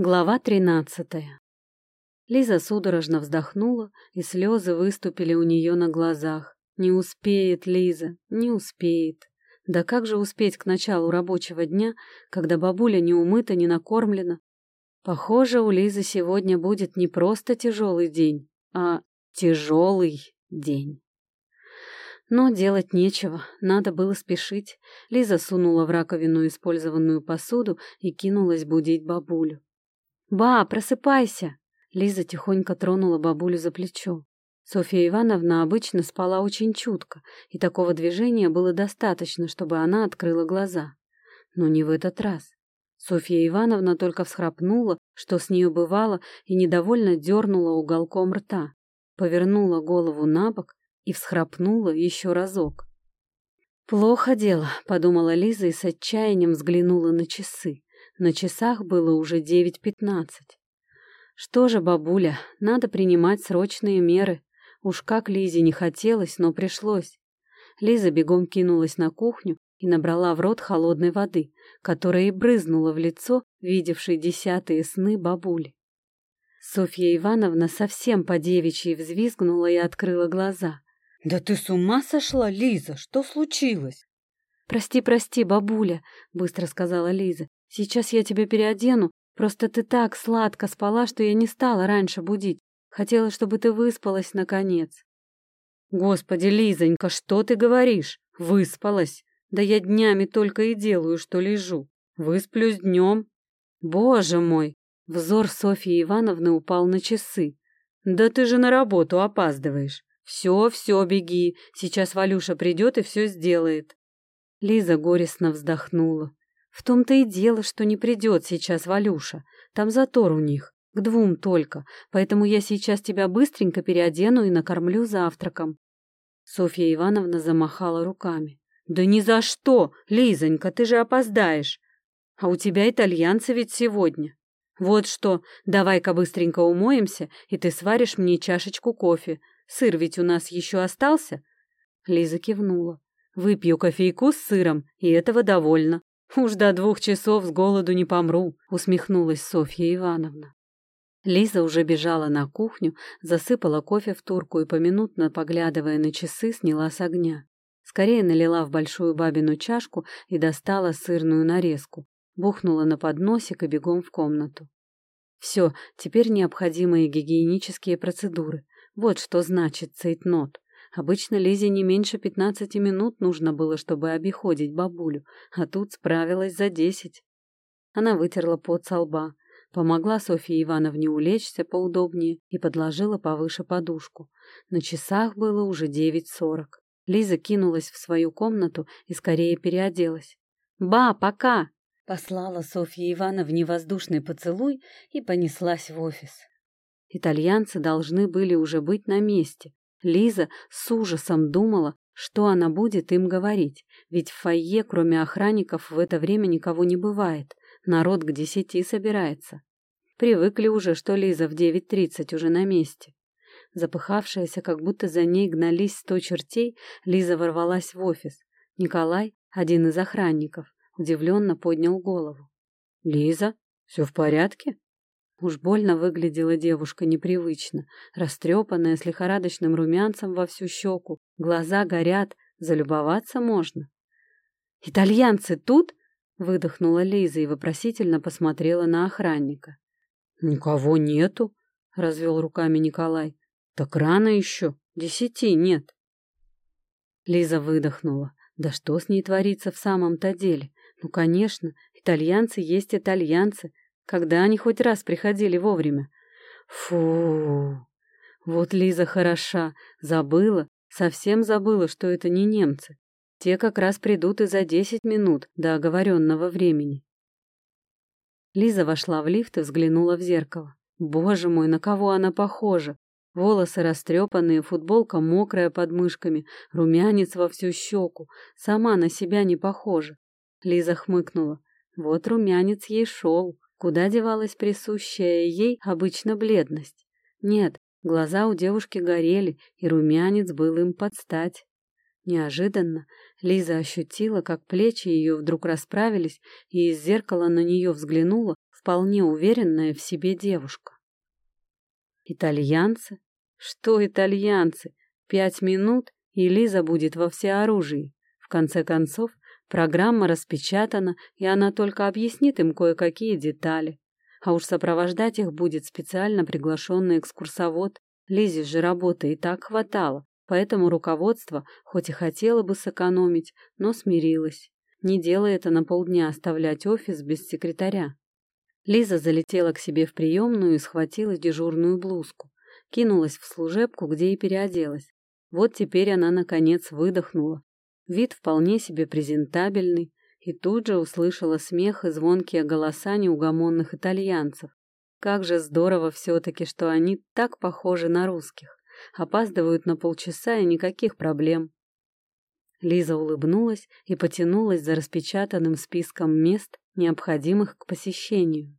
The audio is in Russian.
Глава тринадцатая. Лиза судорожно вздохнула, и слезы выступили у нее на глазах. Не успеет Лиза, не успеет. Да как же успеть к началу рабочего дня, когда бабуля не умыта, не накормлена? Похоже, у Лизы сегодня будет не просто тяжелый день, а тяжелый день. Но делать нечего, надо было спешить. Лиза сунула в раковину использованную посуду и кинулась будить бабулю. «Ба, просыпайся!» Лиза тихонько тронула бабулю за плечо. Софья Ивановна обычно спала очень чутко, и такого движения было достаточно, чтобы она открыла глаза. Но не в этот раз. Софья Ивановна только всхрапнула, что с нее бывало, и недовольно дернула уголком рта, повернула голову на бок и всхрапнула еще разок. «Плохо дело», — подумала Лиза и с отчаянием взглянула на часы. На часах было уже девять пятнадцать. Что же, бабуля, надо принимать срочные меры. Уж как Лизе не хотелось, но пришлось. Лиза бегом кинулась на кухню и набрала в рот холодной воды, которая и брызнула в лицо, видевшей десятые сны бабули. Софья Ивановна совсем по-девичьи взвизгнула и открыла глаза. «Да ты с ума сошла, Лиза? Что случилось?» «Прости, прости, бабуля», — быстро сказала Лиза. Сейчас я тебя переодену, просто ты так сладко спала, что я не стала раньше будить. Хотела, чтобы ты выспалась, наконец. Господи, Лизонька, что ты говоришь? Выспалась? Да я днями только и делаю, что лежу. Высплюсь днем. Боже мой! Взор Софьи Ивановны упал на часы. Да ты же на работу опаздываешь. Все, все, беги. Сейчас Валюша придет и все сделает. Лиза горестно вздохнула. В том-то и дело, что не придет сейчас Валюша. Там затор у них. К двум только. Поэтому я сейчас тебя быстренько переодену и накормлю завтраком. Софья Ивановна замахала руками. «Да ни за что! Лизонька, ты же опоздаешь! А у тебя итальянцы ведь сегодня. Вот что, давай-ка быстренько умоемся, и ты сваришь мне чашечку кофе. Сыр ведь у нас еще остался?» Лиза кивнула. «Выпью кофейку с сыром, и этого довольно. «Уж до двух часов с голоду не помру», — усмехнулась Софья Ивановна. Лиза уже бежала на кухню, засыпала кофе в турку и, поминутно поглядывая на часы, сняла с огня. Скорее налила в большую бабину чашку и достала сырную нарезку, бухнула на подносик и бегом в комнату. Все, теперь необходимые гигиенические процедуры. Вот что значит цейтнот. Обычно Лизе не меньше пятнадцати минут нужно было, чтобы обиходить бабулю, а тут справилась за десять. Она вытерла пот со лба, помогла Софье Ивановне улечься поудобнее и подложила повыше подушку. На часах было уже девять сорок. Лиза кинулась в свою комнату и скорее переоделась. «Ба, пока!» — послала Софья Ивановне воздушный поцелуй и понеслась в офис. Итальянцы должны были уже быть на месте, Лиза с ужасом думала, что она будет им говорить, ведь в фойе, кроме охранников, в это время никого не бывает, народ к десяти собирается. Привыкли уже, что Лиза в девять тридцать уже на месте. Запыхавшаяся, как будто за ней гнались сто чертей, Лиза ворвалась в офис. Николай, один из охранников, удивленно поднял голову. «Лиза, все в порядке?» Уж больно выглядела девушка непривычно, растрепанная, с лихорадочным румянцем во всю щеку, глаза горят, залюбоваться можно. «Итальянцы тут?» — выдохнула Лиза и вопросительно посмотрела на охранника. «Никого нету», — развел руками Николай. «Так рано еще, десяти нет». Лиза выдохнула. Да что с ней творится в самом-то деле? Ну, конечно, итальянцы есть итальянцы, когда они хоть раз приходили вовремя. Фу! Вот Лиза хороша, забыла, совсем забыла, что это не немцы. Те как раз придут и за десять минут до оговоренного времени. Лиза вошла в лифт и взглянула в зеркало. Боже мой, на кого она похожа! Волосы растрепанные, футболка мокрая под мышками, румянец во всю щеку. Сама на себя не похожа. Лиза хмыкнула. Вот румянец ей шел. Куда девалась присущая ей обычно бледность? Нет, глаза у девушки горели, и румянец был им под стать. Неожиданно Лиза ощутила, как плечи ее вдруг расправились, и из зеркала на нее взглянула вполне уверенная в себе девушка. Итальянцы? Что итальянцы? Пять минут, и Лиза будет во всеоружии. В конце концов, программа распечатана, и она только объяснит им кое-какие детали. А уж сопровождать их будет специально приглашенный экскурсовод. Лизе же работы и так хватало, поэтому руководство, хоть и хотело бы сэкономить, но смирилось. Не делай это на полдня оставлять офис без секретаря. Лиза залетела к себе в приемную и схватила дежурную блузку. Кинулась в служебку, где и переоделась. Вот теперь она, наконец, выдохнула. Вид вполне себе презентабельный, и тут же услышала смех и звонкие голоса неугомонных итальянцев. Как же здорово все-таки, что они так похожи на русских. Опаздывают на полчаса и никаких проблем. Лиза улыбнулась и потянулась за распечатанным списком мест, необходимых к посещению.